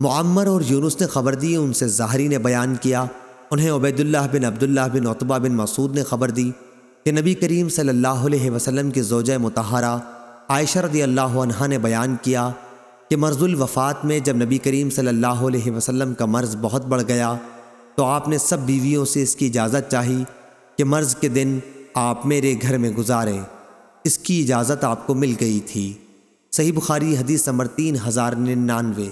معمر اور یونس نے خبر دی، ان سے ظاہری نے بیان کیا۔ انہیں عبید اللہ بن عبداللہ بن عطبہ بن مسعود نے خبر دی کہ نبی کریم صلی اللہ علیہ وسلم کی زوجہ متحرہ عائشہ رضی اللہ عنہ نے بیان کیا کہ مرض الوفات میں جب نبی کریم صلی اللہ علیہ وسلم کا مرض بہت بڑھ گیا تو آپ نے سب بیویوں سے اس کی اجازت چاہی کہ مرض کے دن آپ میرے گھر میں گزاریں۔ اس کی اجازت آپ کو مل گئی تھی۔ صحیح بخاری حدیث نمبر تین ہزار ننانوے۔